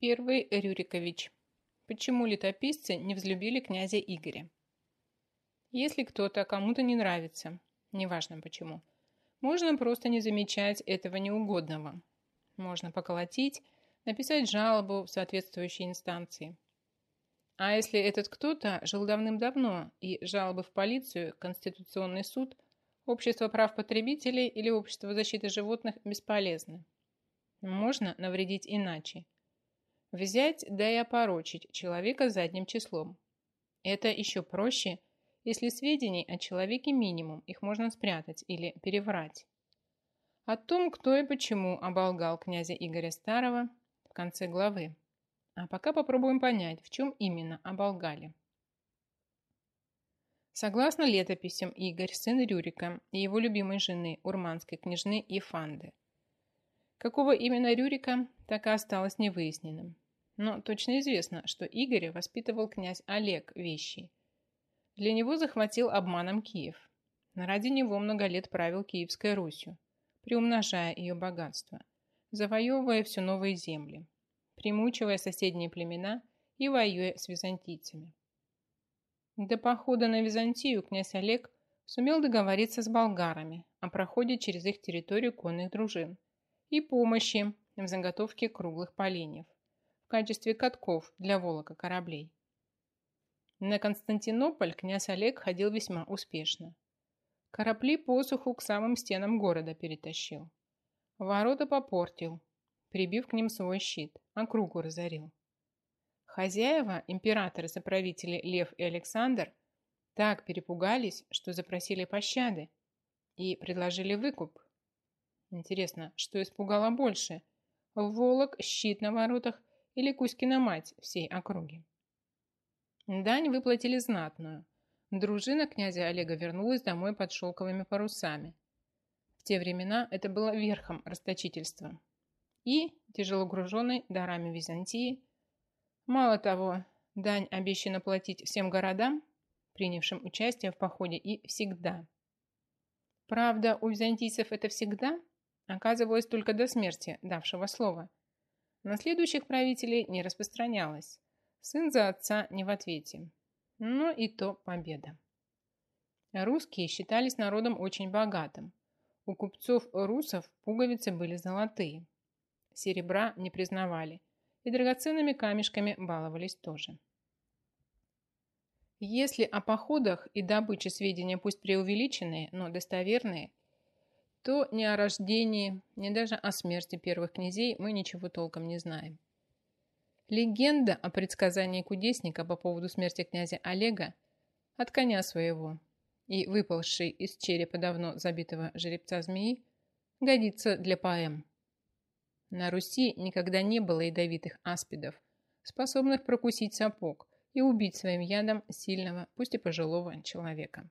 Первый Рюрикович. Почему летописцы не взлюбили князя Игоря? Если кто-то кому-то не нравится, неважно почему, можно просто не замечать этого неугодного. Можно поколотить, написать жалобу в соответствующей инстанции. А если этот кто-то жил давным-давно и жалобы в полицию, Конституционный суд, Общество прав потребителей или Общество защиты животных бесполезны? Можно навредить иначе – Взять, да и опорочить человека задним числом. Это еще проще, если сведений о человеке минимум, их можно спрятать или переврать. О том, кто и почему оболгал князя Игоря Старого в конце главы. А пока попробуем понять, в чем именно оболгали. Согласно летописям, Игорь, сын Рюрика и его любимой жены, урманской княжны Ефанды. Какого именно Рюрика, так и осталось невыясненным. Но точно известно, что Игоря воспитывал князь Олег Вещий. Для него захватил обманом Киев. Ради него много лет правил Киевской Русью, приумножая ее богатство, завоевывая все новые земли, примучивая соседние племена и воюя с византийцами. До похода на Византию князь Олег сумел договориться с болгарами о проходе через их территорию конных дружин и помощи в заготовке круглых поленьев качестве катков для волока кораблей. На Константинополь князь Олег ходил весьма успешно. Корабли посуху к самым стенам города перетащил. Ворота попортил, прибив к ним свой щит, округу разорил. Хозяева, императоры-соправители Лев и Александр, так перепугались, что запросили пощады и предложили выкуп. Интересно, что испугало больше? Волок, щит на воротах или Кузькина мать всей округи. Дань выплатили знатную. Дружина князя Олега вернулась домой под шелковыми парусами. В те времена это было верхом расточительства. И, тяжело груженный дарами Византии, мало того, дань обещана платить всем городам, принявшим участие в походе, и всегда. Правда, у византийцев это всегда оказывалось только до смерти давшего слова – на следующих правителей не распространялось. Сын за отца не в ответе. Но и то победа. Русские считались народом очень богатым. У купцов-русов пуговицы были золотые. Серебра не признавали. И драгоценными камешками баловались тоже. Если о походах и добыче сведения пусть преувеличенные, но достоверные, то ни о рождении, ни даже о смерти первых князей мы ничего толком не знаем. Легенда о предсказании кудесника по поводу смерти князя Олега от коня своего и выпалшей из черепа давно забитого жеребца змеи годится для поэм. На Руси никогда не было ядовитых аспидов, способных прокусить сапог и убить своим ядом сильного, пусть и пожилого человека.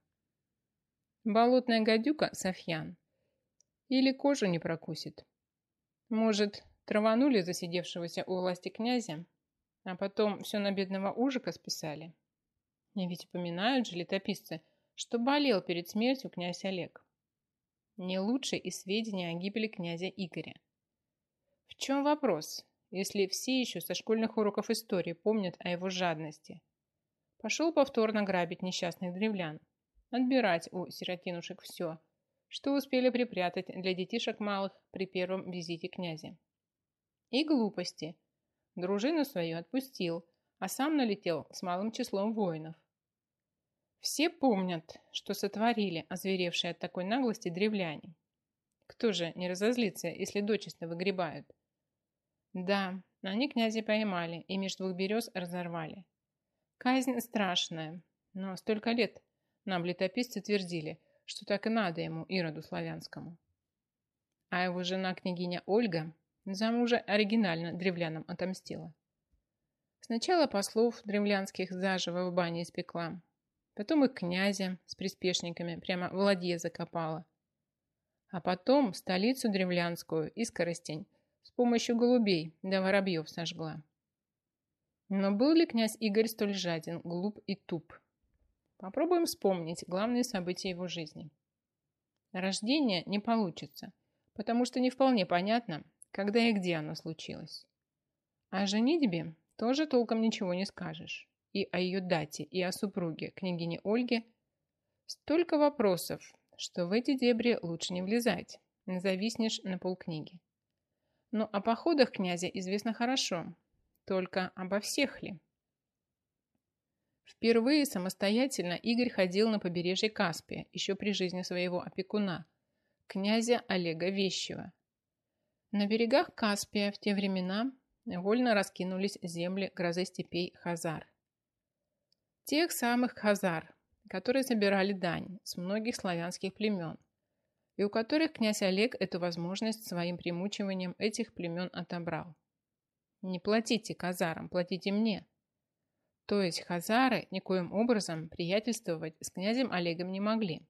Болотная гадюка Софьян или кожу не прокусит. Может, траванули засидевшегося у власти князя, а потом все на бедного ужика списали? И ведь упоминают же летописцы, что болел перед смертью князь Олег. Не лучше и сведения о гибели князя Игоря. В чем вопрос, если все еще со школьных уроков истории помнят о его жадности? Пошел повторно грабить несчастных древлян, отбирать у сиротинушек все – что успели припрятать для детишек малых при первом визите князя. И глупости. Дружину свою отпустил, а сам налетел с малым числом воинов. Все помнят, что сотворили озверевшие от такой наглости древляне. Кто же не разозлится, если дочисто выгребают? Да, они князя поймали и между двух берез разорвали. Казнь страшная, но столько лет нам летописцы твердили – что так и надо ему, Ироду Славянскому. А его жена, княгиня Ольга, за мужа оригинально древлянам отомстила. Сначала послов древлянских заживо в бане испекла, потом и князя с приспешниками прямо в ладье закопала, а потом столицу древлянскую и скоростень с помощью голубей да воробьев сожгла. Но был ли князь Игорь столь жаден, глуп и туп, Попробуем вспомнить главные события его жизни. Рождение не получится, потому что не вполне понятно, когда и где оно случилось. О женитьбе тоже толком ничего не скажешь. И о ее дате, и о супруге, княгине Ольге. Столько вопросов, что в эти дебри лучше не влезать. Зависнешь на полкниги. Но о походах князя известно хорошо. Только обо всех ли? Впервые самостоятельно Игорь ходил на побережье Каспия еще при жизни своего опекуна, князя Олега Вещева. На берегах Каспия в те времена вольно раскинулись земли грозы степей Хазар. Тех самых Хазар, которые собирали дань с многих славянских племен, и у которых князь Олег эту возможность своим примучиванием этих племен отобрал. Не платите казарам, платите мне. То есть хазары никоим образом приятельствовать с князем Олегом не могли.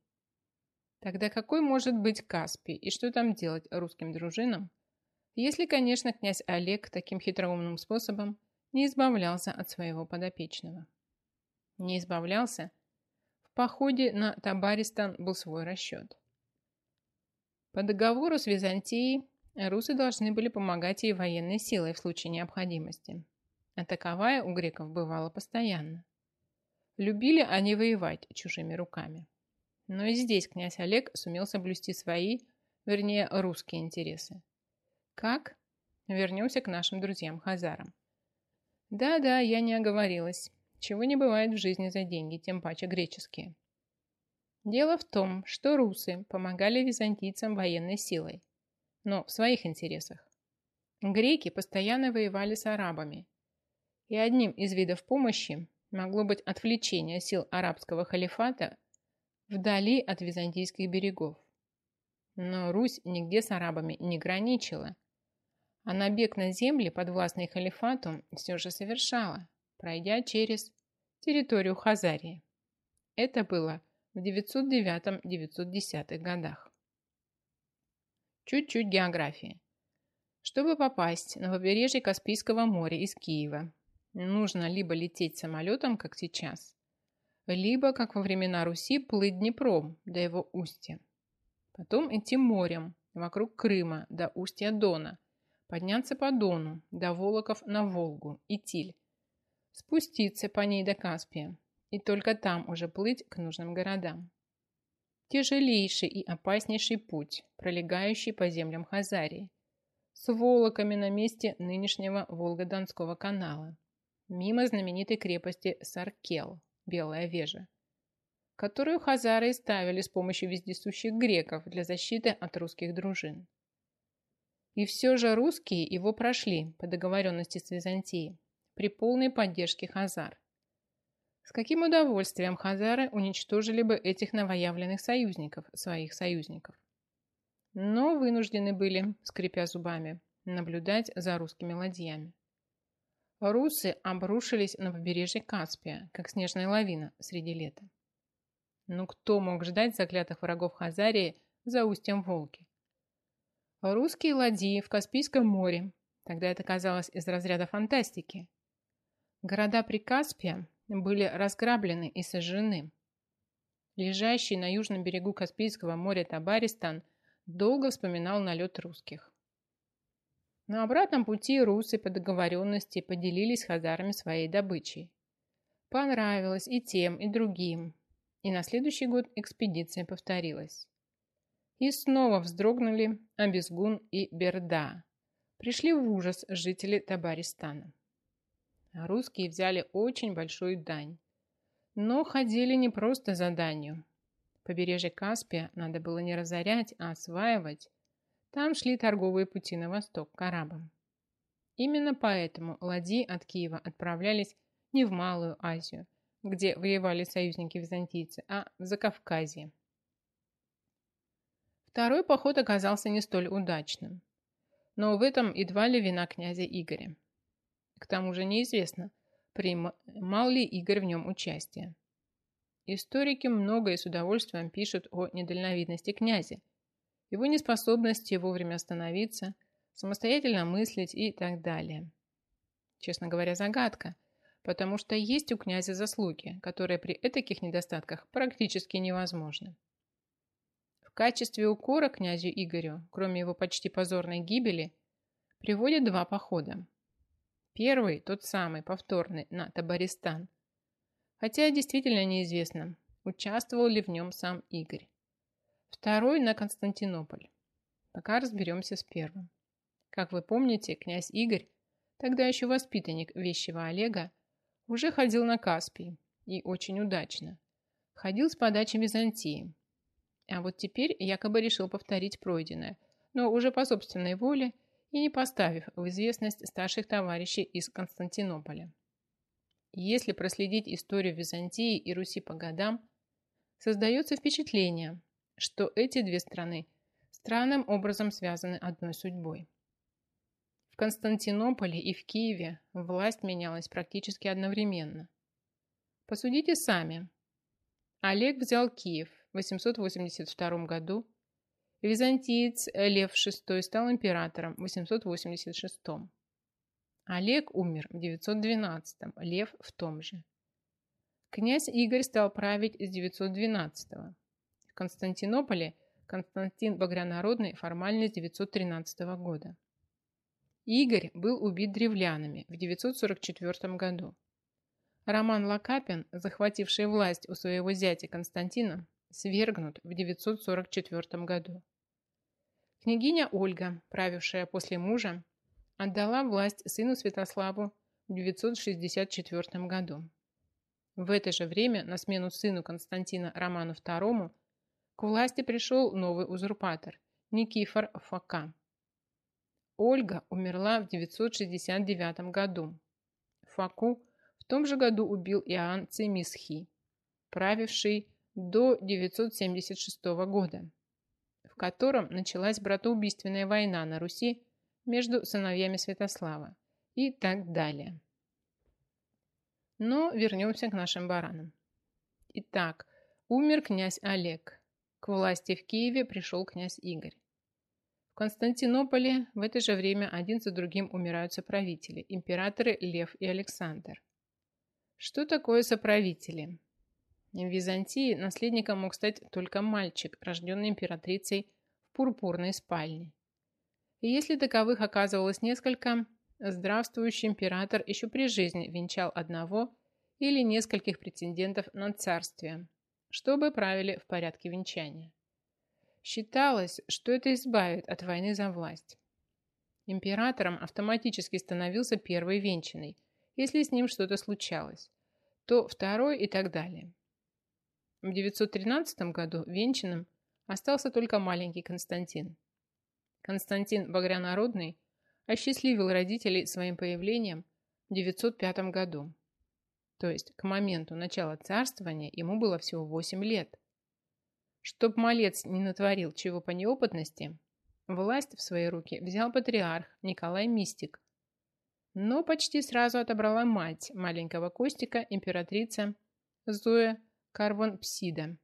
Тогда какой может быть Каспий и что там делать русским дружинам, если, конечно, князь Олег таким хитроумным способом не избавлялся от своего подопечного? Не избавлялся? В походе на Табаристан был свой расчет. По договору с Византией русы должны были помогать ей военной силой в случае необходимости а таковая у греков бывала постоянно. Любили они воевать чужими руками. Но и здесь князь Олег сумел соблюсти свои, вернее, русские интересы. Как? Вернемся к нашим друзьям-хазарам. Да-да, я не оговорилась. Чего не бывает в жизни за деньги, тем паче греческие. Дело в том, что русы помогали византийцам военной силой, но в своих интересах. Греки постоянно воевали с арабами и одним из видов помощи могло быть отвлечение сил арабского халифата вдали от византийских берегов. Но Русь нигде с арабами не граничила, а набег на земли, подвластные халифату, все же совершала, пройдя через территорию Хазарии. Это было в 909-910 годах. Чуть-чуть географии. Чтобы попасть на побережье Каспийского моря из Киева Нужно либо лететь самолетом, как сейчас, либо, как во времена Руси, плыть Днепром до его устья. Потом идти морем вокруг Крыма до устья Дона, подняться по Дону до Волоков на Волгу и Тиль, спуститься по ней до Каспия и только там уже плыть к нужным городам. Тяжелейший и опаснейший путь, пролегающий по землям Хазарии, с волоками на месте нынешнего Волго-Донского канала – мимо знаменитой крепости Саркел, Белая Вежа, которую хазары ставили с помощью вездесущих греков для защиты от русских дружин. И все же русские его прошли по договоренности с Византией при полной поддержке хазар. С каким удовольствием хазары уничтожили бы этих новоявленных союзников, своих союзников. Но вынуждены были, скрипя зубами, наблюдать за русскими ладьями. Русы обрушились на побережье Каспия, как снежная лавина среди лета. Ну кто мог ждать заклятых врагов Хазарии за устьем Волги? Русские ладьи в Каспийском море, тогда это казалось из разряда фантастики. Города при Каспия были разграблены и сожжены. Лежащий на южном берегу Каспийского моря Табаристан долго вспоминал налет русских. На обратном пути русы по договоренности поделились с хазарами своей добычей. Понравилось и тем, и другим. И на следующий год экспедиция повторилась. И снова вздрогнули Абизгун и Берда. Пришли в ужас жители Табаристана. русские взяли очень большую дань. Но ходили не просто за данью. Побережье Каспия надо было не разорять, а осваивать там шли торговые пути на восток, к арабам. Именно поэтому ладьи от Киева отправлялись не в Малую Азию, где воевали союзники-византийцы, а в Закавказье. Второй поход оказался не столь удачным. Но в этом едва ли вина князя Игоря. К тому же неизвестно, принимал ли Игорь в нем участие. Историки много и с удовольствием пишут о недальновидности князя, его неспособности вовремя остановиться, самостоятельно мыслить и так далее. Честно говоря, загадка, потому что есть у князя заслуги, которые при таких недостатках практически невозможны. В качестве укора князю Игорю, кроме его почти позорной гибели, приводят два похода. Первый, тот самый, повторный, на Табаристан. Хотя действительно неизвестно, участвовал ли в нем сам Игорь. Второй на Константинополь. Пока разберемся с первым. Как вы помните, князь Игорь, тогда еще воспитанник вещего Олега, уже ходил на Каспий, и очень удачно. Ходил с подачи Византии. А вот теперь якобы решил повторить пройденное, но уже по собственной воле и не поставив в известность старших товарищей из Константинополя. Если проследить историю Византии и Руси по годам, создается впечатление, что эти две страны странным образом связаны одной судьбой. В Константинополе и в Киеве власть менялась практически одновременно. Посудите сами. Олег взял Киев в 882 году, византиец Лев VI стал императором в 886. Олег умер в 912, Лев в том же. Князь Игорь стал править с 912 -го. В Константинополе Константин Багрянародный формально с 913 года. Игорь был убит древлянами в 944 году. Роман Лакапин, захвативший власть у своего зятя Константина, свергнут в 944 году. Княгиня Ольга, правившая после мужа, отдала власть сыну Святославу в 964 году. В это же время на смену сыну Константина Роману II к власти пришел новый узурпатор Никифор Фока. Ольга умерла в 969 году. Факу в том же году убил Иоанн Цемисхи, правивший до 976 года, в котором началась братоубийственная война на Руси между сыновьями Святослава и так далее. Но вернемся к нашим баранам. Итак, умер князь Олег. К власти в Киеве пришел князь Игорь. В Константинополе в это же время один за другим умирают соправители, императоры Лев и Александр. Что такое соправители? В Византии наследником мог стать только мальчик, рожденный императрицей в пурпурной спальне. И если таковых оказывалось несколько, здравствующий император еще при жизни венчал одного или нескольких претендентов на царствие, чтобы правили в порядке венчания. Считалось, что это избавит от войны за власть. Императором автоматически становился первый венчанный, если с ним что-то случалось, то второй и так далее. В 913 году венчанным остался только маленький Константин – Константин Багрянародный осчастливил родителей своим появлением в 905 году. То есть к моменту начала царствования ему было всего 8 лет. Чтоб малец не натворил чего по неопытности, власть в свои руки взял патриарх Николай Мистик, но почти сразу отобрала мать маленького Костика, императрица Зоя Карвон-Псида,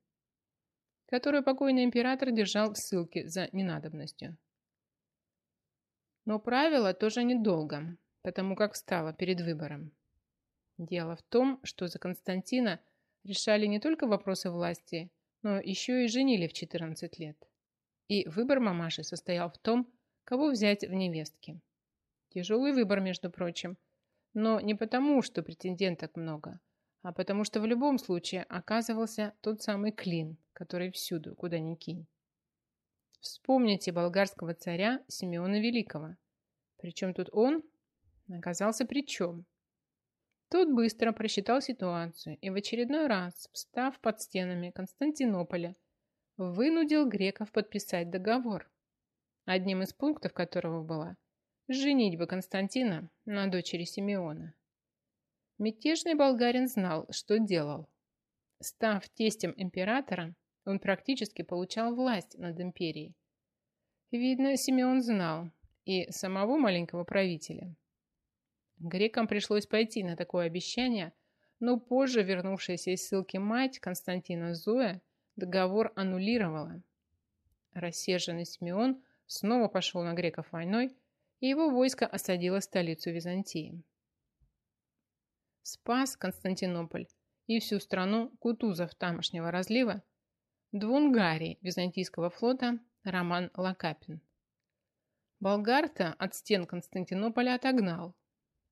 которую покойный император держал в ссылке за ненадобностью. Но правило тоже недолго, потому как встала перед выбором. Дело в том, что за Константина решали не только вопросы власти, но еще и женили в 14 лет. И выбор мамаши состоял в том, кого взять в невестки. Тяжелый выбор, между прочим, но не потому, что претенденток много, а потому что в любом случае оказывался тот самый клин, который всюду, куда ни кинь. Вспомните болгарского царя Симеона Великого. Причем тут он оказался при чем? Тот быстро просчитал ситуацию и в очередной раз, встав под стенами Константинополя, вынудил греков подписать договор, одним из пунктов которого была женитьба Константина на дочери Симеона. Мятежный болгарин знал, что делал. Став тестем императора, он практически получал власть над империей. Видно, Симеон знал и самого маленького правителя. Грекам пришлось пойти на такое обещание, но позже вернувшаяся из ссылки мать Константина Зоя договор аннулировала. Рассерженный Симеон снова пошел на греков войной, и его войско осадило столицу Византии. Спас Константинополь и всю страну Кутузов тамошнего разлива Двунгарий византийского флота Роман Лакапин. Болгарта от стен Константинополя отогнал.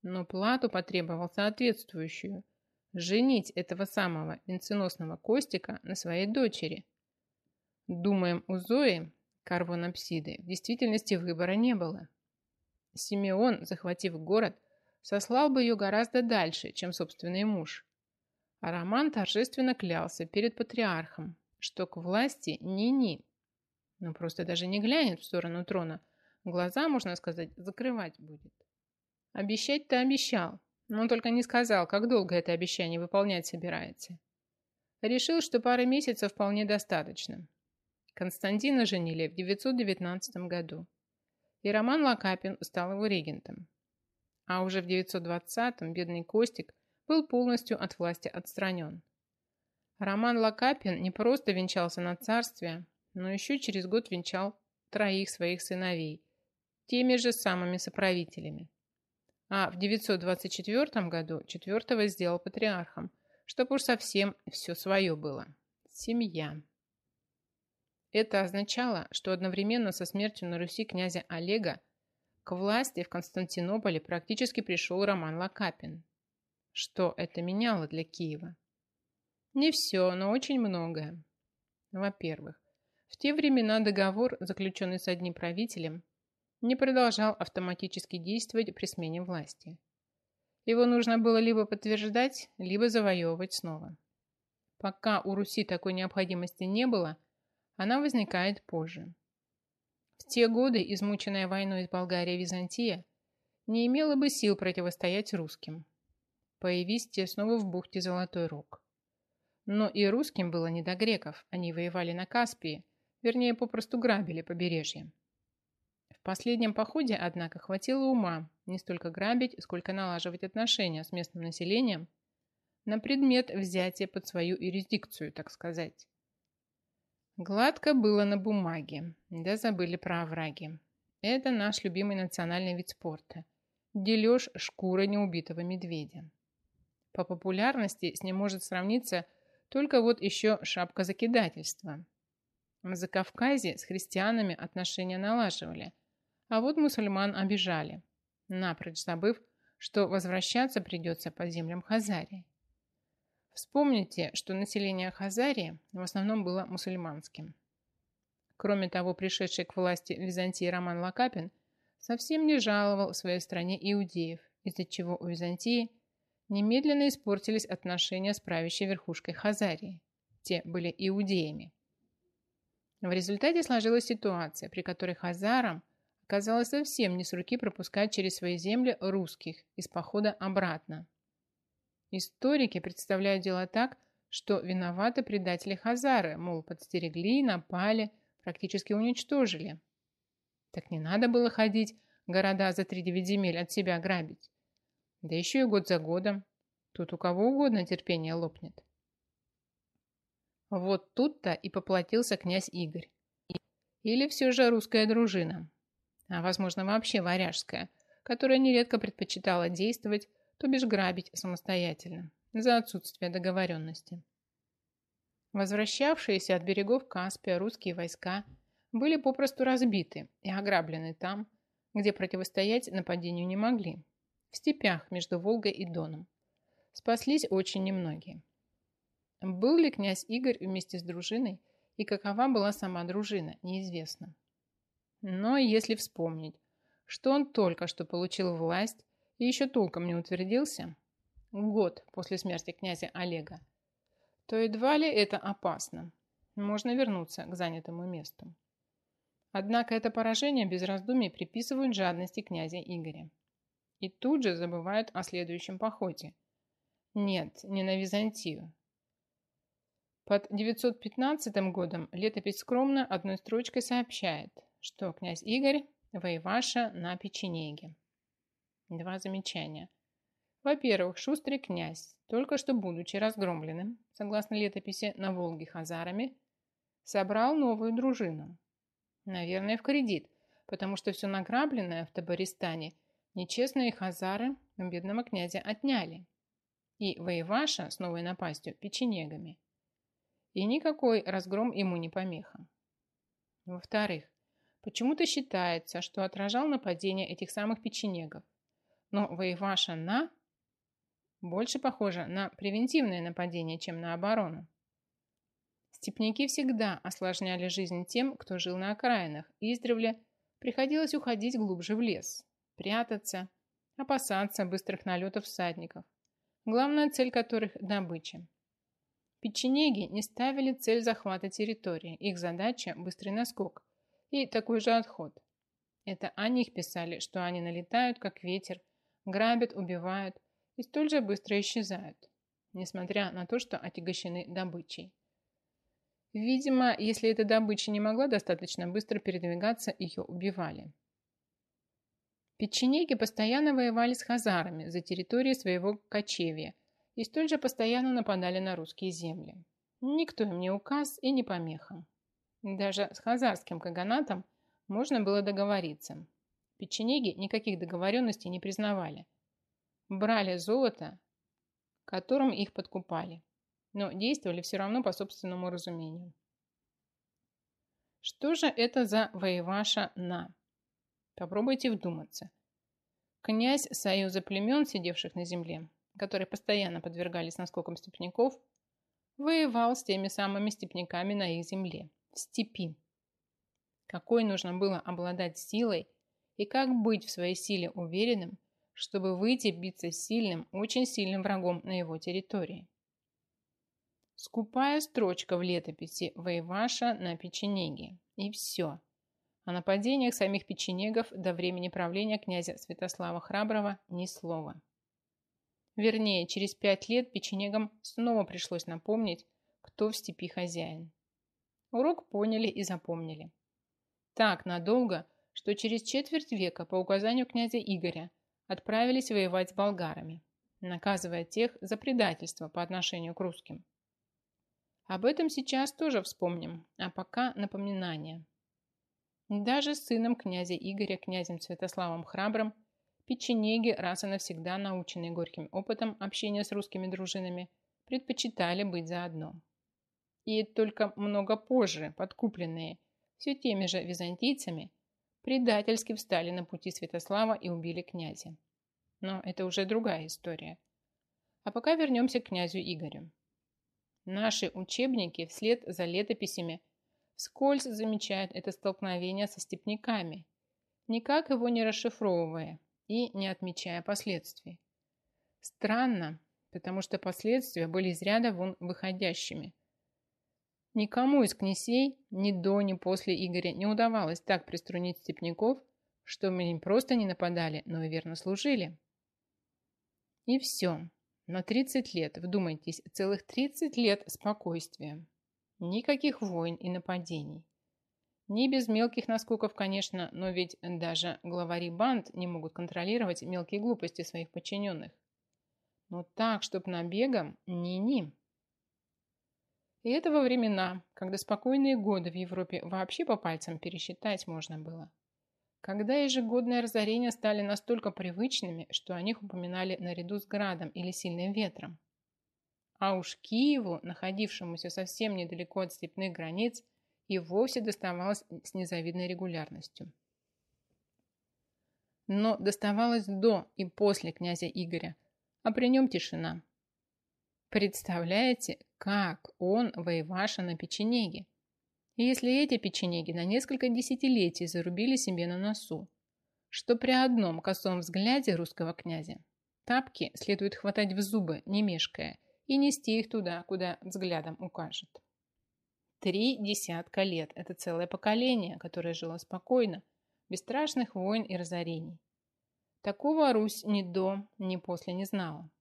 Но плату потребовал соответствующую – женить этого самого венценосного Костика на своей дочери. Думаем, у Зои, карвонапсиды, в действительности выбора не было. Симеон, захватив город, сослал бы ее гораздо дальше, чем собственный муж. А Роман торжественно клялся перед патриархом, что к власти ни-ни. Ну, просто даже не глянет в сторону трона. Глаза, можно сказать, закрывать будет. Обещать-то обещал, но он только не сказал, как долго это обещание выполнять собирается. Решил, что пары месяцев вполне достаточно. Константина женили в 919 году, и Роман Лакапин стал его регентом. А уже в 920-м бедный Костик был полностью от власти отстранен. Роман Лакапин не просто венчался на царствие, но еще через год венчал троих своих сыновей, теми же самыми соправителями. А в 924 году четвертого сделал патриархом, чтобы уж совсем все свое было. Семья. Это означало, что одновременно со смертью на Руси князя Олега к власти в Константинополе практически пришел Роман Лакапин. Что это меняло для Киева? Не все, но очень многое. Во-первых, в те времена договор, заключенный с одним правителем, не продолжал автоматически действовать при смене власти. Его нужно было либо подтверждать, либо завоевывать снова. Пока у Руси такой необходимости не было, она возникает позже. В те годы измученная войной с Болгарией Византия не имела бы сил противостоять русским. Появись те снова в бухте Золотой Рог. Но и русским было не до греков, они воевали на Каспии, вернее, попросту грабили побережье. Последнем походе, однако, хватило ума не столько грабить, сколько налаживать отношения с местным населением на предмет взятия под свою юрисдикцию, так сказать. Гладко было на бумаге, да забыли про овраги. Это наш любимый национальный вид спорта. Дележ шкуры неубитого медведя. По популярности с ним может сравниться только вот еще шапка закидательства. В Закавказье с христианами отношения налаживали, а вот мусульман обижали, напрочь забыв, что возвращаться придется по землям Хазарии. Вспомните, что население Хазарии в основном было мусульманским. Кроме того, пришедший к власти Византии Роман Лакапин совсем не жаловал в своей стране иудеев, из-за чего у Византии немедленно испортились отношения с правящей верхушкой Хазарии. Те были иудеями. В результате сложилась ситуация, при которой хазарам оказалось совсем не с руки пропускать через свои земли русских из похода обратно. Историки представляют дело так, что виноваты предатели Хазары, мол, подстерегли, напали, практически уничтожили. Так не надо было ходить города за три девять земель от себя грабить. Да еще и год за годом. Тут у кого угодно терпение лопнет. Вот тут-то и поплатился князь Игорь. Или все же русская дружина, а возможно вообще варяжская, которая нередко предпочитала действовать то бишь грабить самостоятельно, за отсутствие договоренности. Возвращавшиеся от берегов Каспия русские войска были попросту разбиты и ограблены там, где противостоять нападению не могли, в степях между Волгой и Доном. Спаслись очень немногие. Был ли князь Игорь вместе с дружиной и какова была сама дружина, неизвестно. Но если вспомнить, что он только что получил власть и еще толком не утвердился, год после смерти князя Олега, то едва ли это опасно. Можно вернуться к занятому месту. Однако это поражение без раздумий приписывают жадности князя Игоря. И тут же забывают о следующем походе. Нет, не на Византию. Под 915 годом летопись скромно одной строчкой сообщает, что князь Игорь воеваша на печенеге. Два замечания. Во-первых, шустрый князь, только что будучи разгромленным, согласно летописи на Волге хазарами, собрал новую дружину. Наверное, в кредит, потому что все награбленное в Табаристане нечестные хазары у бедного князя отняли. И воеваша с новой напастью печенегами. И никакой разгром ему не помеха. Во-вторых, почему-то считается, что отражал нападение этих самых печенегов Но воеваша на больше похоже на превентивное нападение, чем на оборону. Степняки всегда осложняли жизнь тем, кто жил на окраинах, и издревле приходилось уходить глубже в лес, прятаться, опасаться быстрых налетов всадников, главная цель которых – добыча. Печенеги не ставили цель захвата территории, их задача – быстрый наскок и такой же отход. Это о них писали, что они налетают, как ветер, грабят, убивают и столь же быстро исчезают, несмотря на то, что отягощены добычей. Видимо, если эта добыча не могла достаточно быстро передвигаться, ее убивали. Печенеги постоянно воевали с хазарами за территории своего кочевья и столь же постоянно нападали на русские земли. Никто им не указ и не помеха. Даже с хазарским каганатом можно было договориться. Печенеги никаких договоренностей не признавали. Брали золото, которым их подкупали, но действовали все равно по собственному разумению. Что же это за воеваша на? Попробуйте вдуматься. Князь союза племен, сидевших на земле, которые постоянно подвергались наскокам степняков, воевал с теми самыми степняками на их земле, в степи. Какой нужно было обладать силой и как быть в своей силе уверенным, чтобы выйти биться с сильным, очень сильным врагом на его территории. Скупая строчка в летописи «Воеваша на печенеге». И все. О нападениях самих печенегов до времени правления князя Святослава Храброго ни слова. Вернее, через пять лет печенегам снова пришлось напомнить, кто в степи хозяин. Урок поняли и запомнили. Так надолго, что через четверть века по указанию князя Игоря отправились воевать с болгарами, наказывая тех за предательство по отношению к русским. Об этом сейчас тоже вспомним, а пока напоминание. Даже с сыном князя Игоря, князем Святославом Храбрым, печенеги, раз и навсегда наученные горьким опытом общения с русскими дружинами, предпочитали быть заодно. И только много позже, подкупленные все теми же византийцами, предательски встали на пути Святослава и убили князя. Но это уже другая история. А пока вернемся к князю Игорю. Наши учебники вслед за летописями вскользь замечают это столкновение со степняками, никак его не расшифровывая и не отмечая последствий. Странно, потому что последствия были из ряда вон выходящими – Никому из князей ни до, ни после Игоря не удавалось так приструнить степняков, что мы им просто не нападали, но и верно служили. И все. На 30 лет, вдумайтесь, целых 30 лет спокойствия. Никаких войн и нападений. Не без мелких наскоков, конечно, но ведь даже главари банд не могут контролировать мелкие глупости своих подчиненных. Но так, чтоб набегом, ни-ни. И это во времена, когда спокойные годы в Европе вообще по пальцам пересчитать можно было. Когда ежегодные разорения стали настолько привычными, что о них упоминали наряду с градом или сильным ветром. А уж Киеву, находившемуся совсем недалеко от степных границ, и вовсе доставалось с незавидной регулярностью. Но доставалось до и после князя Игоря, а при нем тишина. Представляете, как он воеваша на печенеге? Если эти печенеги на несколько десятилетий зарубили себе на носу, что при одном косом взгляде русского князя тапки следует хватать в зубы, не мешкая, и нести их туда, куда взглядом укажет. Три десятка лет – это целое поколение, которое жило спокойно, без страшных войн и разорений. Такого Русь ни до, ни после не знала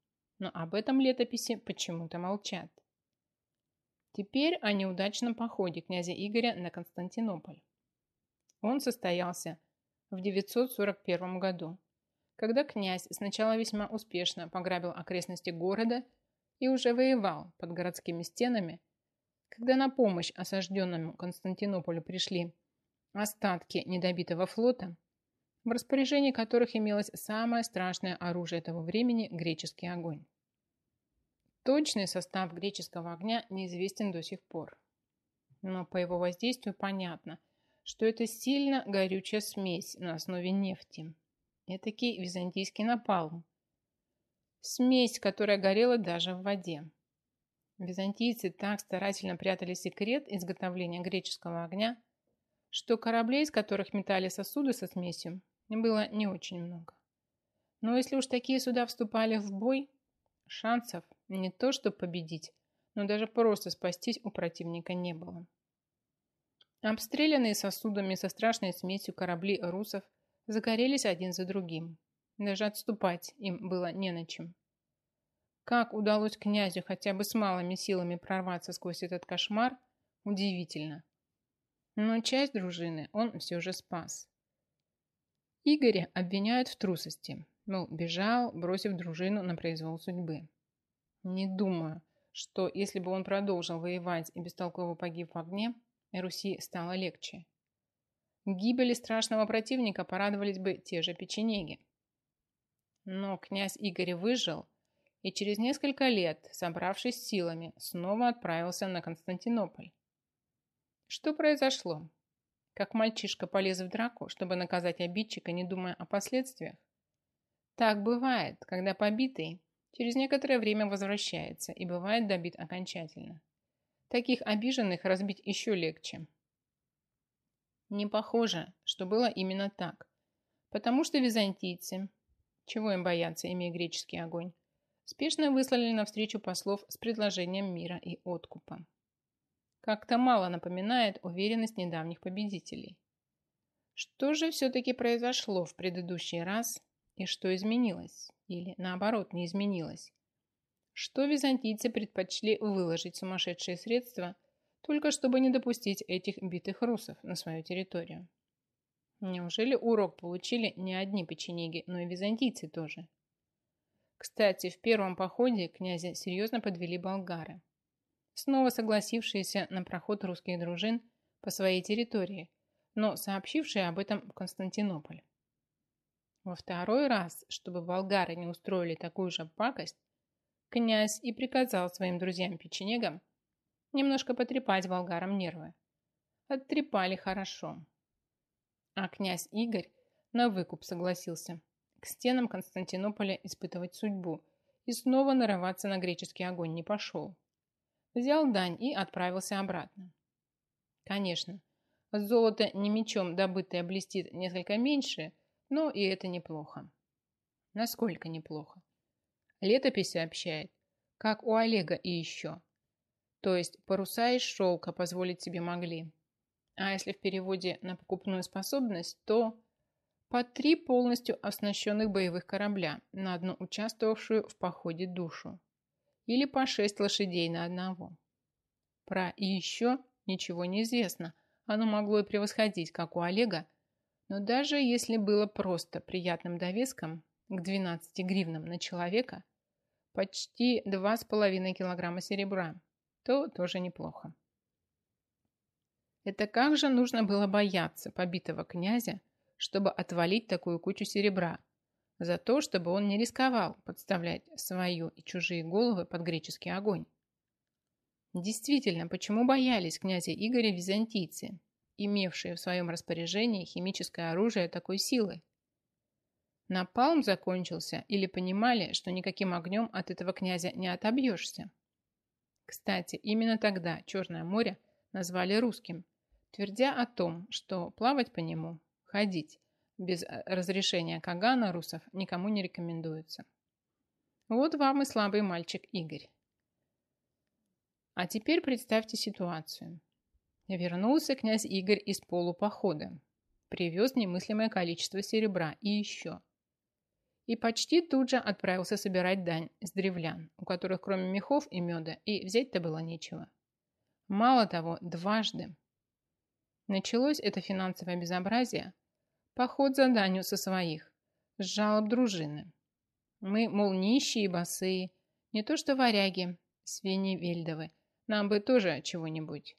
но об этом летописи почему-то молчат. Теперь о неудачном походе князя Игоря на Константинополь. Он состоялся в 941 году, когда князь сначала весьма успешно пограбил окрестности города и уже воевал под городскими стенами, когда на помощь осажденному Константинополю пришли остатки недобитого флота, в распоряжении которых имелось самое страшное оружие этого времени – греческий огонь. Точный состав греческого огня неизвестен до сих пор. Но по его воздействию понятно, что это сильно горючая смесь на основе нефти. Этакий византийский напалм. Смесь, которая горела даже в воде. Византийцы так старательно прятали секрет изготовления греческого огня, что кораблей, из которых метали сосуды со смесью, было не очень много. Но если уж такие суда вступали в бой, шансов не то что победить, но даже просто спастись у противника не было. Обстрелянные сосудами со страшной смесью корабли русов загорелись один за другим. Даже отступать им было не на чем. Как удалось князю хотя бы с малыми силами прорваться сквозь этот кошмар, удивительно. Но часть дружины он все же спас. Игоря обвиняют в трусости. Мол, бежал, бросив дружину на произвол судьбы. Не думаю, что если бы он продолжил воевать и бестолково погиб в огне, Руси стало легче. Гибели страшного противника порадовались бы те же печенеги. Но князь Игорь выжил и через несколько лет, собравшись силами, снова отправился на Константинополь. Что произошло? Как мальчишка полез в драку, чтобы наказать обидчика, не думая о последствиях? Так бывает, когда побитый через некоторое время возвращается и бывает добит окончательно. Таких обиженных разбить еще легче. Не похоже, что было именно так, потому что византийцы, чего им бояться, имея греческий огонь, спешно выслали навстречу послов с предложением мира и откупа. Как-то мало напоминает уверенность недавних победителей. Что же все-таки произошло в предыдущий раз и что изменилось? Или наоборот, не изменилось? Что византийцы предпочли выложить сумасшедшие средства, только чтобы не допустить этих битых русов на свою территорию? Неужели урок получили не одни печенеги, но и византийцы тоже? Кстати, в первом походе князя серьезно подвели болгары, снова согласившиеся на проход русских дружин по своей территории, но сообщившие об этом в Константинополь. Во второй раз, чтобы болгары не устроили такую же пакость, князь и приказал своим друзьям-печенегам немножко потрепать болгарам нервы. Оттрепали хорошо. А князь Игорь на выкуп согласился к стенам Константинополя испытывать судьбу и снова нарываться на греческий огонь не пошел. Взял дань и отправился обратно. Конечно, золото не мечом добытое блестит несколько меньше, но и это неплохо. Насколько неплохо? Летопись сообщает, как у Олега и еще. То есть паруса из шелка позволить себе могли. А если в переводе на покупную способность, то по три полностью оснащенных боевых корабля на одну участвовавшую в походе душу. Или по шесть лошадей на одного. Про и еще ничего не известно. Оно могло и превосходить, как у Олега, но даже если было просто приятным довеском к 12 гривнам на человека, почти 2,5 килограмма серебра, то тоже неплохо. Это как же нужно было бояться побитого князя, чтобы отвалить такую кучу серебра, за то, чтобы он не рисковал подставлять свою и чужие головы под греческий огонь. Действительно, почему боялись князя Игоря византийцы, имевшие в своем распоряжении химическое оружие такой силы? Напалм закончился или понимали, что никаким огнем от этого князя не отобьешься? Кстати, именно тогда Черное море назвали русским, твердя о том, что плавать по нему, ходить без э, разрешения Кагана русов никому не рекомендуется. Вот вам и слабый мальчик Игорь. А теперь представьте ситуацию. Вернулся князь Игорь из полупохода. Привез немыслимое количество серебра и еще – и почти тут же отправился собирать дань с древлян, у которых кроме мехов и меда и взять-то было нечего. Мало того, дважды. Началось это финансовое безобразие, поход за данью со своих, с жалоб дружины. Мы, мол, нищие и босые, не то что варяги, свиньи Вельдовы, нам бы тоже чего-нибудь.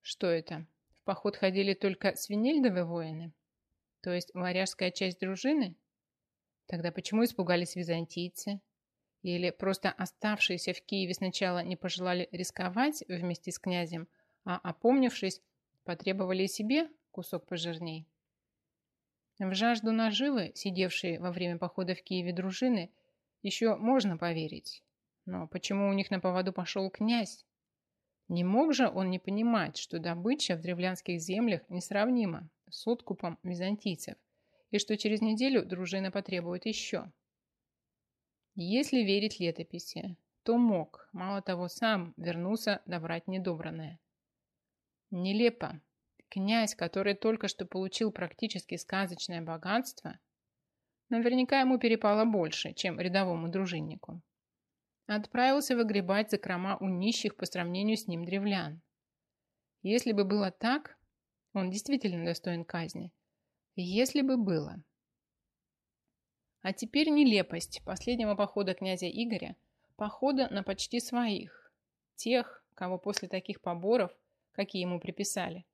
Что это? В поход ходили только свинельдовы воины? То есть варяжская часть дружины – Тогда почему испугались византийцы? Или просто оставшиеся в Киеве сначала не пожелали рисковать вместе с князем, а, опомнившись, потребовали себе кусок пожирней? В жажду наживы, сидевшие во время похода в Киеве дружины, еще можно поверить. Но почему у них на поводу пошел князь? Не мог же он не понимать, что добыча в древлянских землях несравнима с откупом византийцев, и что через неделю дружина потребует еще. Если верить летописи, то мог, мало того, сам вернуться добрать недобранное. Нелепо. Князь, который только что получил практически сказочное богатство, наверняка ему перепало больше, чем рядовому дружиннику. Отправился выгребать закрома у нищих по сравнению с ним древлян. Если бы было так, он действительно достоин казни. Если бы было. А теперь нелепость последнего похода князя Игоря, похода на почти своих, тех, кого после таких поборов, какие ему приписали,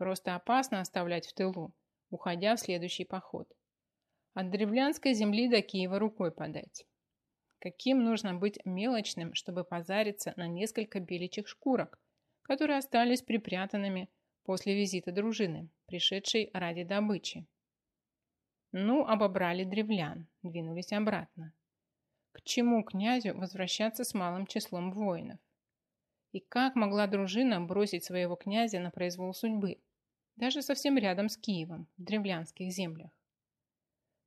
просто опасно оставлять в тылу, уходя в следующий поход. От древлянской земли до Киева рукой подать. Каким нужно быть мелочным, чтобы позариться на несколько беличьих шкурок, которые остались припрятанными после визита дружины, пришедшей ради добычи. Ну, обобрали древлян, двинулись обратно. К чему князю возвращаться с малым числом воинов? И как могла дружина бросить своего князя на произвол судьбы, даже совсем рядом с Киевом, в древлянских землях?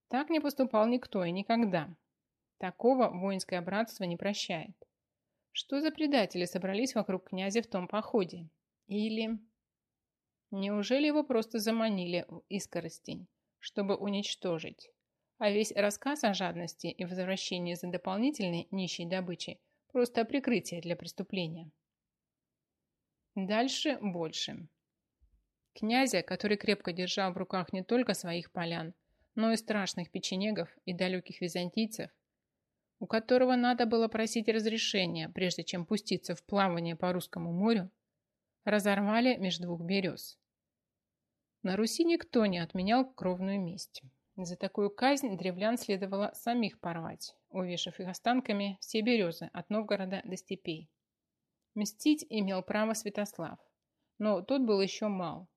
Так не поступал никто и никогда. Такого воинское братство не прощает. Что за предатели собрались вокруг князя в том походе? Или... Неужели его просто заманили в искоростень? чтобы уничтожить. А весь рассказ о жадности и возвращении за дополнительной нищей добычей – просто прикрытие для преступления. Дальше больше. Князя, который крепко держал в руках не только своих полян, но и страшных печенегов и далеких византийцев, у которого надо было просить разрешения, прежде чем пуститься в плавание по русскому морю, разорвали между двух берез. На Руси никто не отменял кровную месть. За такую казнь древлян следовало самих порвать, увешав их останками все березы от Новгорода до степей. Мстить имел право Святослав, но тот был еще мал.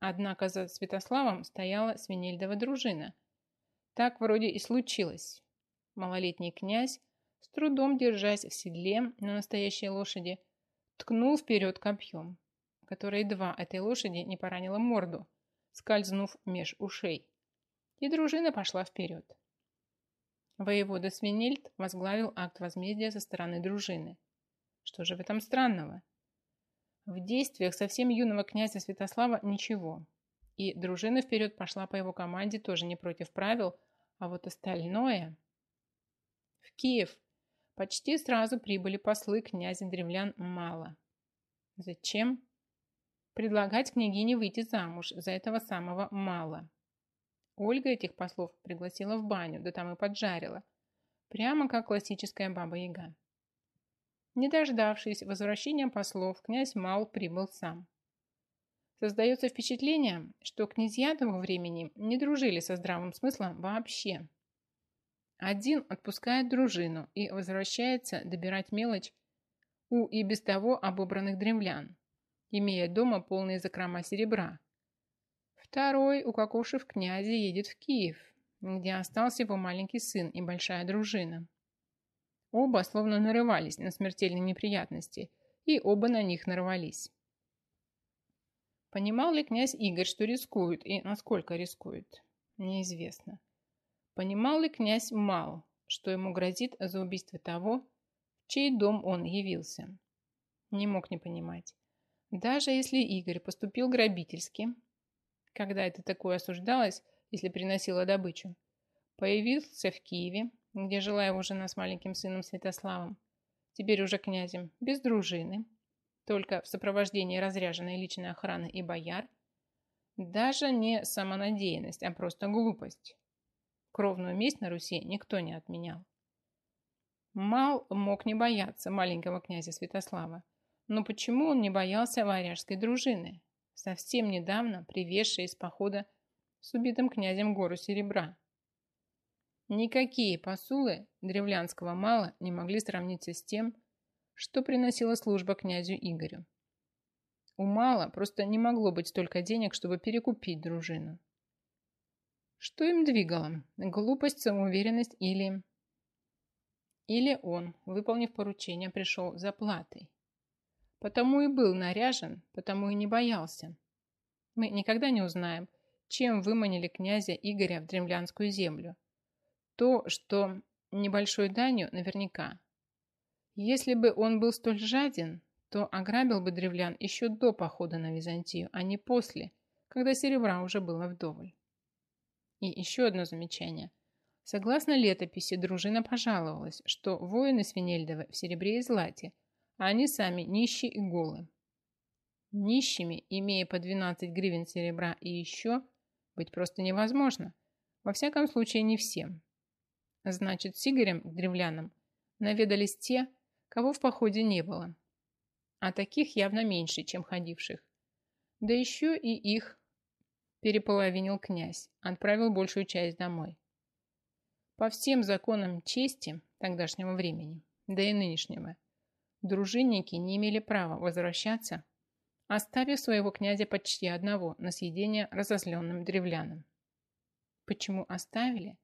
Однако за Святославом стояла Свинельдова дружина. Так вроде и случилось. Малолетний князь, с трудом держась в седле на настоящей лошади, ткнул вперед копьем которая едва этой лошади не поранила морду, скользнув меж ушей. И дружина пошла вперед. Воевода Свинельд возглавил акт возмездия со стороны дружины. Что же в этом странного? В действиях совсем юного князя Святослава ничего. И дружина вперед пошла по его команде тоже не против правил, а вот остальное... В Киев почти сразу прибыли послы князя древлян мало. Зачем? предлагать княгине выйти замуж за этого самого мало. Ольга этих послов пригласила в баню, да там и поджарила. Прямо как классическая баба-яга. Не дождавшись возвращения послов, князь Мал прибыл сам. Создается впечатление, что князья того времени не дружили со здравым смыслом вообще. Один отпускает дружину и возвращается добирать мелочь у и без того обобранных дремлян, имея дома полные закрома серебра. Второй, укокошив князя, едет в Киев, где остался его маленький сын и большая дружина. Оба словно нарывались на смертельные неприятности, и оба на них нарвались. Понимал ли князь Игорь, что рискует, и насколько рискует? Неизвестно. Понимал ли князь Мал, что ему грозит за убийство того, в чей дом он явился? Не мог не понимать. Даже если Игорь поступил грабительски, когда это такое осуждалось, если приносила добычу, появился в Киеве, где жила его жена с маленьким сыном Святославом, теперь уже князем, без дружины, только в сопровождении разряженной личной охраны и бояр, даже не самонадеянность, а просто глупость. Кровную месть на Руси никто не отменял. Мал мог не бояться маленького князя Святослава, но почему он не боялся варяжской дружины, совсем недавно привезшей из похода с убитым князем гору серебра? Никакие посулы древлянского мала не могли сравниться с тем, что приносила служба князю Игорю. У мала просто не могло быть столько денег, чтобы перекупить дружину. Что им двигало? Глупость, самоуверенность или... Или он, выполнив поручение, пришел за платой. Потому и был наряжен, потому и не боялся. Мы никогда не узнаем, чем выманили князя Игоря в дремлянскую землю. То, что небольшой данью наверняка. Если бы он был столь жаден, то ограбил бы древлян еще до похода на Византию, а не после, когда серебра уже было вдоволь. И еще одно замечание. Согласно летописи, дружина пожаловалась, что воины Свинельдовы в серебре и злате, а они сами нищие и голы. Нищими, имея по 12 гривен серебра и еще, быть просто невозможно. Во всяком случае, не всем. Значит, с Игорем древлянам наведались те, кого в походе не было. А таких явно меньше, чем ходивших. Да еще и их переполовинил князь, отправил большую часть домой. По всем законам чести тогдашнего времени, да и нынешнего, дружинники не имели права возвращаться, оставив своего князя почти одного на съедение разозленным древлянам. Почему оставили?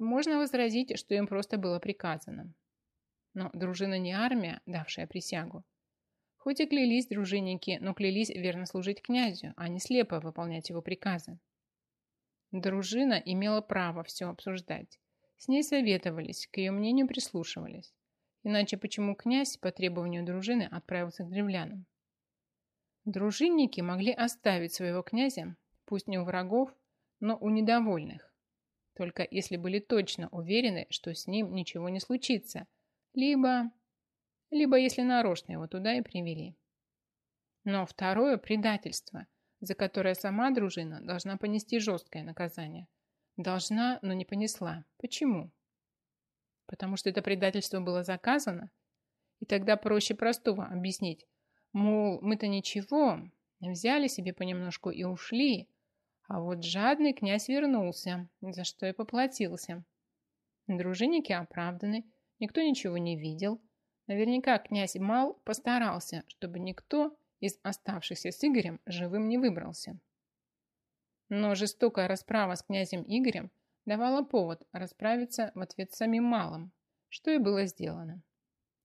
Можно возразить, что им просто было приказано. Но дружина не армия, давшая присягу. Хоть и клялись дружинники, но клялись верно служить князю, а не слепо выполнять его приказы. Дружина имела право все обсуждать. С ней советовались, к ее мнению прислушивались. Иначе почему князь по требованию дружины отправился к древлянам? Дружинники могли оставить своего князя, пусть не у врагов, но у недовольных. Только если были точно уверены, что с ним ничего не случится, либо либо если нарочно его туда и привели. Но второе – предательство, за которое сама дружина должна понести жесткое наказание. Должна, но не понесла. Почему? Потому что это предательство было заказано? И тогда проще простого объяснить. Мол, мы-то ничего, взяли себе понемножку и ушли, а вот жадный князь вернулся, за что и поплатился. Дружинники оправданы, никто ничего не видел – Наверняка князь Мал постарался, чтобы никто из оставшихся с Игорем живым не выбрался. Но жестокая расправа с князем Игорем давала повод расправиться в ответ самим Малом, что и было сделано.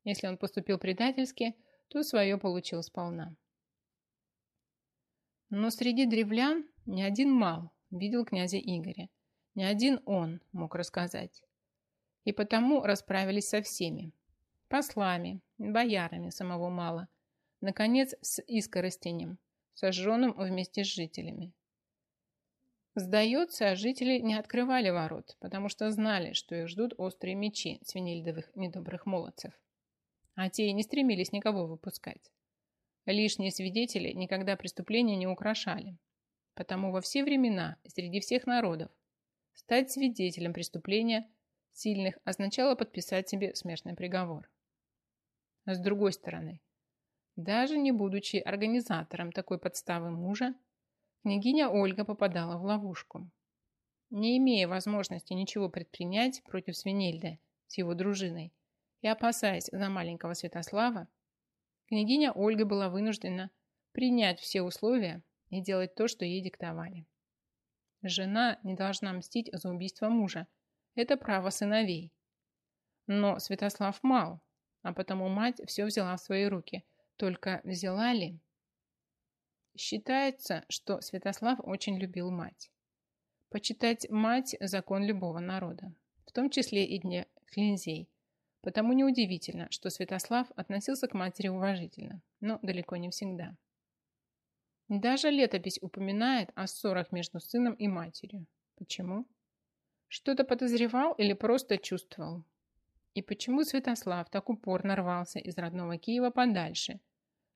Если он поступил предательски, то свое получил сполна. Но среди древлян ни один Мал видел князя Игоря. Ни один он мог рассказать. И потому расправились со всеми, послами, боярами самого мало, наконец, с искоростенем, сожженным вместе с жителями. Сдается, жители не открывали ворот, потому что знали, что их ждут острые мечи свинельдовых недобрых молодцев. А те и не стремились никого выпускать. Лишние свидетели никогда преступления не украшали. Потому во все времена, среди всех народов, стать свидетелем преступления сильных означало подписать себе смертный приговор. С другой стороны, даже не будучи организатором такой подставы мужа, княгиня Ольга попадала в ловушку. Не имея возможности ничего предпринять против Свинельда с его дружиной и опасаясь за маленького Святослава, княгиня Ольга была вынуждена принять все условия и делать то, что ей диктовали. Жена не должна мстить за убийство мужа. Это право сыновей. Но Святослав мал, а потому мать все взяла в свои руки. Только взяла ли? Считается, что Святослав очень любил мать. Почитать мать – закон любого народа, в том числе и дня клинзей. Потому неудивительно, что Святослав относился к матери уважительно, но далеко не всегда. Даже летопись упоминает о ссорах между сыном и матерью. Почему? Что-то подозревал или просто чувствовал? И почему Святослав так упорно рвался из родного Киева подальше,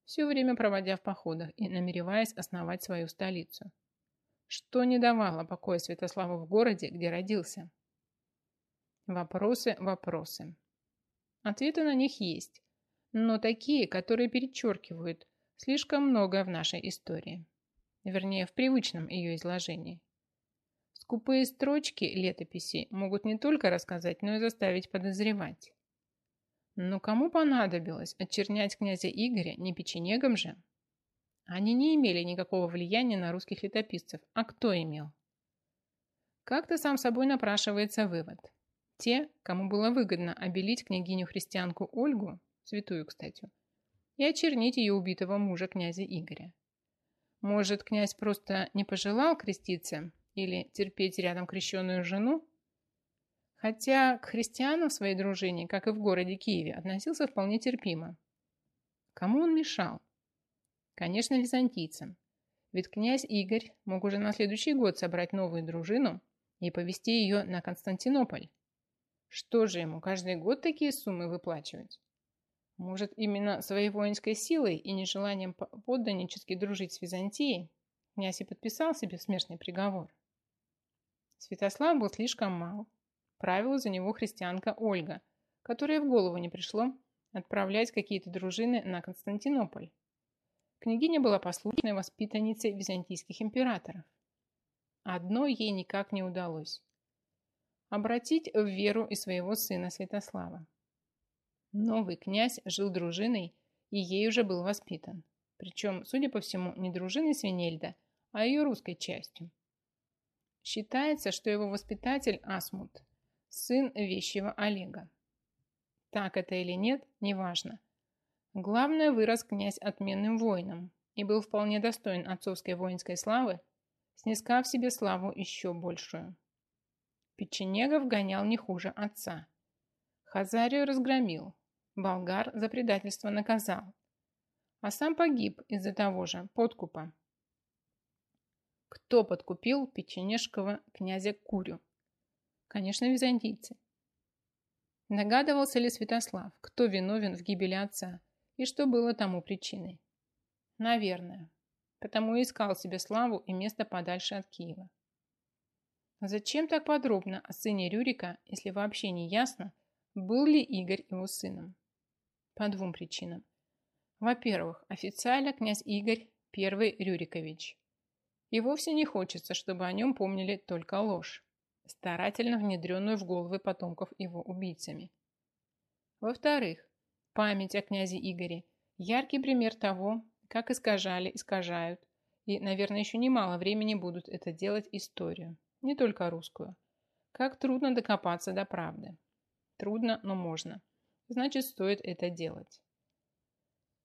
все время проводя в походах и намереваясь основать свою столицу? Что не давало покоя Святославу в городе, где родился? Вопросы, вопросы. Ответы на них есть, но такие, которые перечеркивают слишком много в нашей истории. Вернее, в привычном ее изложении. Скупые строчки летописи могут не только рассказать, но и заставить подозревать. Но кому понадобилось очернять князя Игоря не печенегом же? Они не имели никакого влияния на русских летописцев. А кто имел? Как-то сам собой напрашивается вывод. Те, кому было выгодно обелить княгиню-христианку Ольгу, святую, кстати, и очернить ее убитого мужа князя Игоря. Может, князь просто не пожелал креститься или терпеть рядом крещенную жену? Хотя к христианам в своей дружине, как и в городе Киеве, относился вполне терпимо. Кому он мешал? Конечно, византийцам. Ведь князь Игорь мог уже на следующий год собрать новую дружину и повести ее на Константинополь. Что же ему, каждый год такие суммы выплачивать? Может, именно своей воинской силой и нежеланием подданнически дружить с Византией князь и подписал себе смертный приговор? Святослав был слишком мал. Правила за него христианка Ольга, которой в голову не пришло отправлять какие-то дружины на Константинополь. Княгиня была послушной воспитанницей византийских императоров. Одно ей никак не удалось – обратить в веру и своего сына Святослава. Новый князь жил дружиной и ей уже был воспитан. Причем, судя по всему, не дружиной Свинельда, а ее русской частью. Считается, что его воспитатель Асмут – сын вещего Олега. Так это или нет, неважно. Главное, вырос князь отменным воином и был вполне достоин отцовской воинской славы, снискав себе славу еще большую. Печенегов гонял не хуже отца. Хазарию разгромил, болгар за предательство наказал, а сам погиб из-за того же подкупа. Кто подкупил печенежского князя Курю? Конечно, византийцы. Догадывался ли Святослав, кто виновен в гибели отца и что было тому причиной? Наверное. Потому и искал себе славу и место подальше от Киева. Зачем так подробно о сыне Рюрика, если вообще не ясно, был ли Игорь его сыном? По двум причинам. Во-первых, официально князь Игорь первый Рюрикович. И вовсе не хочется, чтобы о нем помнили только ложь, старательно внедренную в головы потомков его убийцами. Во-вторых, Память о князе Игоре – яркий пример того, как искажали, искажают, и, наверное, еще немало времени будут это делать историю, не только русскую. Как трудно докопаться до правды. Трудно, но можно. Значит, стоит это делать.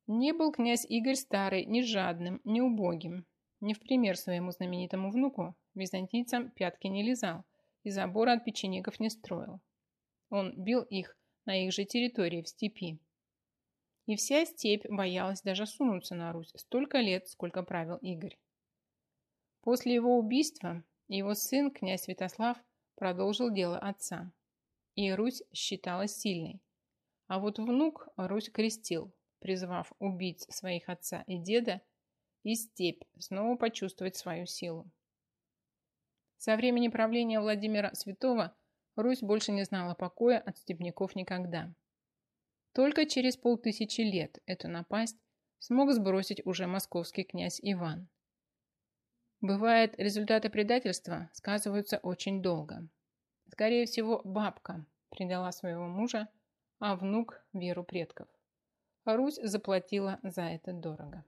Не был князь Игорь старый ни жадным, ни убогим. Не в пример своему знаменитому внуку, византийцам пятки не лизал и забора от печенегов не строил. Он бил их на их же территории в степи, и вся степь боялась даже сунуться на Русь столько лет, сколько правил Игорь. После его убийства его сын, князь Святослав, продолжил дело отца. И Русь считалась сильной. А вот внук Русь крестил, призвав убить своих отца и деда и степь снова почувствовать свою силу. Со времени правления Владимира Святого Русь больше не знала покоя от степняков никогда. Только через полтысячи лет эту напасть смог сбросить уже московский князь Иван. Бывает, результаты предательства сказываются очень долго. Скорее всего, бабка предала своего мужа, а внук – веру предков. Русь заплатила за это дорого.